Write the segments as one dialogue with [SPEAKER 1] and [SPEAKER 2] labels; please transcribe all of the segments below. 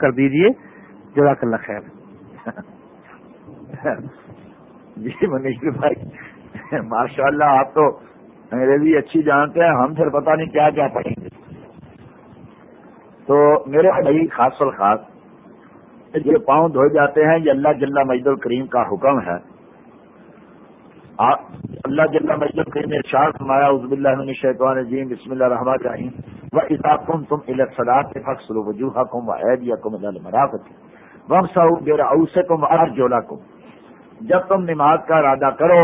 [SPEAKER 1] کر دیجیے۔ جزاک اللہ خیر۔
[SPEAKER 2] جی منیش جی بھائی ماشاء اللہ آپ تو انگریزی اچھی جانتے ہیں، ہم پھر پتہ نہیں کیا کیا پڑھیں گے۔ تو میرے بھائی، خاص الخاص یہ پاؤں دھوئے جاتے ہیں، یہ اللہ جل مجد الکریم کا حکم ہے۔ اللہ جل مجد الکریم نے شاہ فرمایا عزب اللہ شیطان جیم بسم اللہ رحمٰ جاہیم و اطاقم تم الصلاط فخصل وجوہ کم و عید یا کم المرافت وم سعود بیرا اوسے کم ار جولا کم جب تم نماز کا ارادہ کرو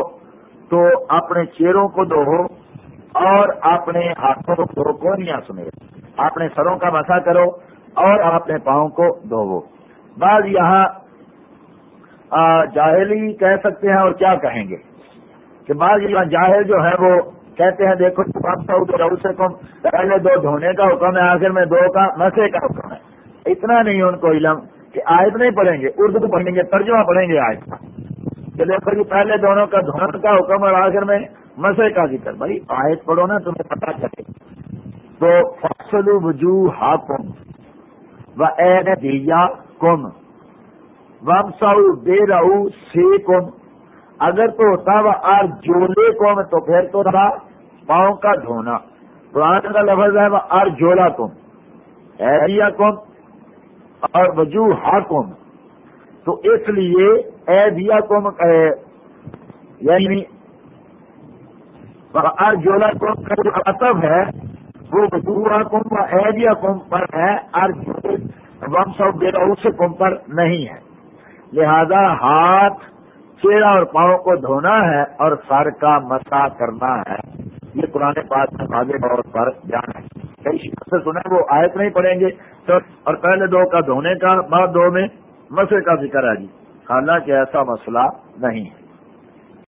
[SPEAKER 2] تو اپنے چہروں کو دو اور اپنے ہاتھوں کو دو کو سنے اپنے سروں کا مسا کرو اور اپنے پاؤں کو دھوو بعض یہاں جاہلی کہہ سکتے ہیں اور کیا کہیں گے؟ کہ بعض یہاں جاہل جو ہے وہ کہتے ہیں، دیکھو سے کم پہلے دو دھونے کا حکم ہے، آخر میں دو کا مسے کا حکم ہے۔ اتنا نہیں ان کو علم کہ آیت نہیں پڑھیں گے، اردو پڑھیں گے، ترجمہ پڑھیں گے آیت کا کہ دیکھو جی پہلے دونوں کا دھونے کا حکم اور آخر میں مسے کا ذکر۔ بھائی، آیت پڑھو نا، تمہیں پتا چلے۔ تو فصل وجوہ ہاکم و دیا کم وم سو بے رہو سی کم اگر تو ہوتا وہ آر جولے کم، تو پھر تو تھا پاؤں کا دھونا۔ قرآن کا لفظ ہے، وہ آر جولا کم، ایریا کم اور وجوہ کم۔ تو اس لیے اے کم یعنی ار جولا کم کا جو اتب ہے، وہ وجوہ کم و ایڈیا کم پر ہے، ار وم سو بے کم پر نہیں ہے۔ لہذا ہاتھ، چہرہ اور پاؤں کو دھونا ہے اور سر کا مسا کرنا ہے۔ قرآن پاک میں واضح طور پر جان ہے۔ کئی شخص سے سنیں، وہ آیت نہیں پڑیں گے۔ تو اور پہلے دو کا دھونے کا، بعد دو میں مسئلے کا ذکر ہے جی۔ حالانکہ ایسا مسئلہ نہیں ہے۔